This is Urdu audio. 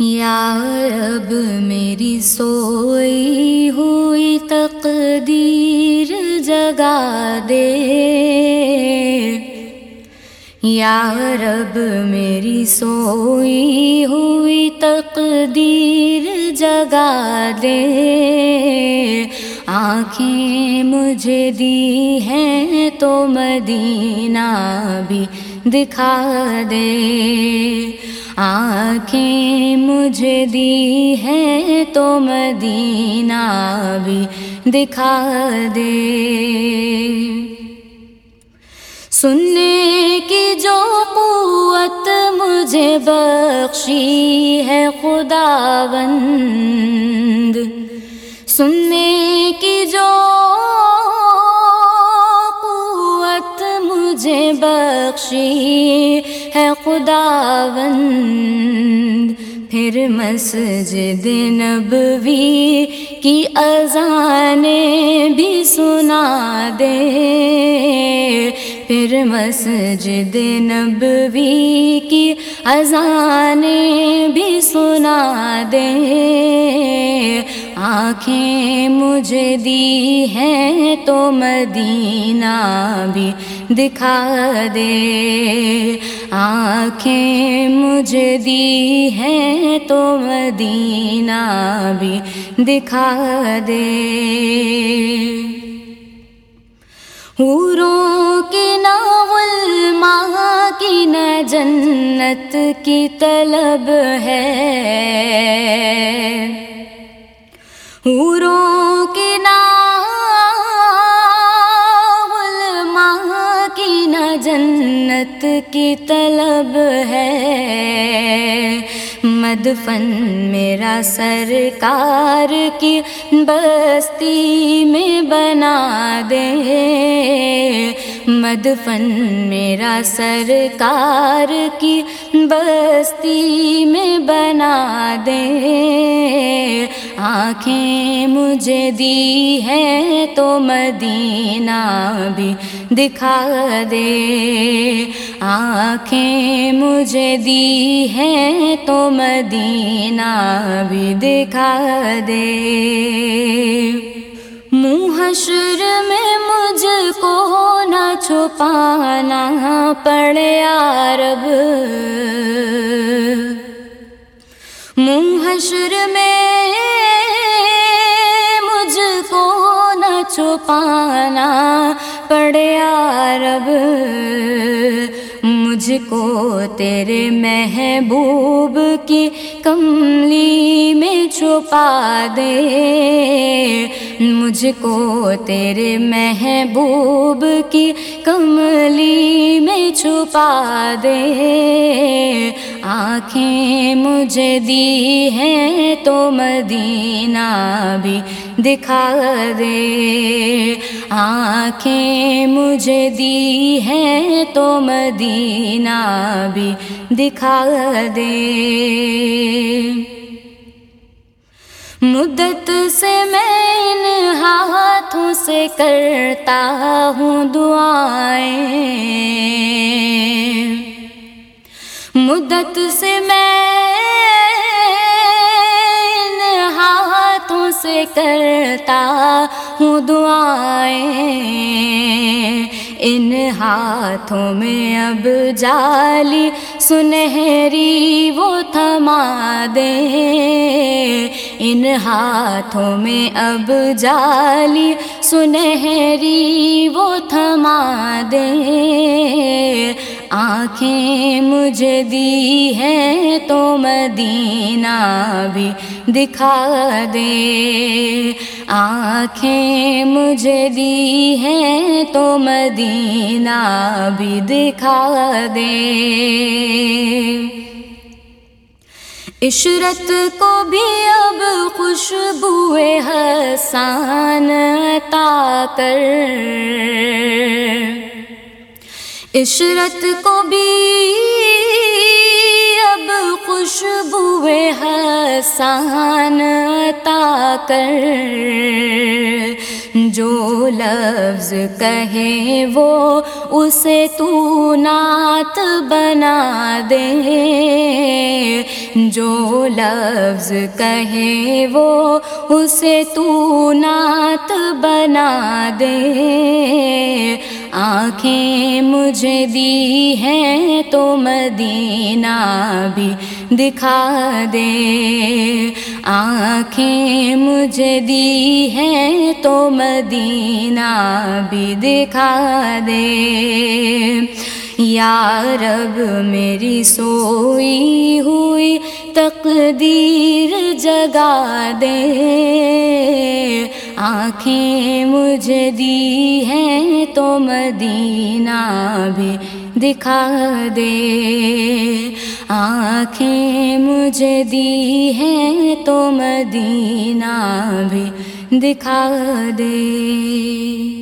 یا رب، میری سوئی ہوئی تقدیر جگا دے۔ یا رب، میری سوئی ہوئی تقدیر جگا دے۔ آنکھیں مجھے دی ہیں تو مدینہ بھی دکھا دے۔ آنکھیں مجھے دی ہیں تو مدینہ بھی دکھا دے۔ سننے کی جو قوت مجھے بخشی ہے خدا بند سننے کی جو مجھے بخشی ہے خدا بند پھر مسجد نبوی کی اذانیں بھی سنا دے۔ پھر مسجد نبوی کی اذانیں بھی سنا دے۔ آنکھیں مجھے دی ہیں تو مدینہ بھی دکھا دے۔ آنکھیں مجھے دی ہیں تو مدینہ بھی دکھا دے۔ حوروں کی ناول ماں کی نہ جنت کی طلب ہے۔ حوروں کی ناول ماں کی نہ جنت کی طلب ہے۔ مدفن میرا سرکار کی بستی میں بنا دے۔ مدفن میرا سرکار کی بستی میں بنا دے۔ آنکھیں مجھے دی ہیں تو مدینہ بھی دکھا دے۔ آنکھیں مجھے دی ہیں تو مدینہ بھی دکھا دے۔ منہ حشر میں مجھ کو نہ چھپانا پڑے عرب۔ منہ حشر میں چھپانا پڑے عرب۔ مجھ کو تیرے محبوب کی کملی میں چھپا دے۔ مجھ کو تیرے محبوب کی کملی میں چھپا دے۔ آنکھیں مجھے دی ہیں تو مدینہ بھی دکھا دے۔ آنکھیں مجھے دی ہیں تو مدینہ بھی دکھا دے۔ مدت سے میں ان ہاتھوں سے کرتا ہوں دعائیں۔ مدت سے میں سے کرتا ہوں دعائیں۔ ان ہاتھوں میں اب جالی سنہری وہ تھما دے ان ہاتھوں میں اب جالی سنہری وہ تھما دے آنکھیں مجھے دی ہیں تو مدینہ بھی دکھا دے۔ آنکھیں مجھے دی ہیں تو مدینہ بھی دکھا دے۔ عشرت کو بھی اب خوشبو حسان عطا کر۔ عشرت کو بھی اب خوشبو حسان عطا کر۔ جو لفظ کہے وہ اسے تو نعت بنا دے۔ جو لفظ کہے وہ اسے تو نعت بنا دے۔ آنکھیں مجھے دی ہیں تو مدینہ بھی دکھا دے۔ آنکھیں مجھے دی ہیں تو مدینہ بھی دکھا دے۔ یا رب، میری سوئی ہوئی تقدیر جگا دے۔ آنکھیں مجھے دی ہیں تو مدینہ بھی دکھا دے۔ آنکھیں مجھے دی ہیں تو مدینہ بھی دکھا دے۔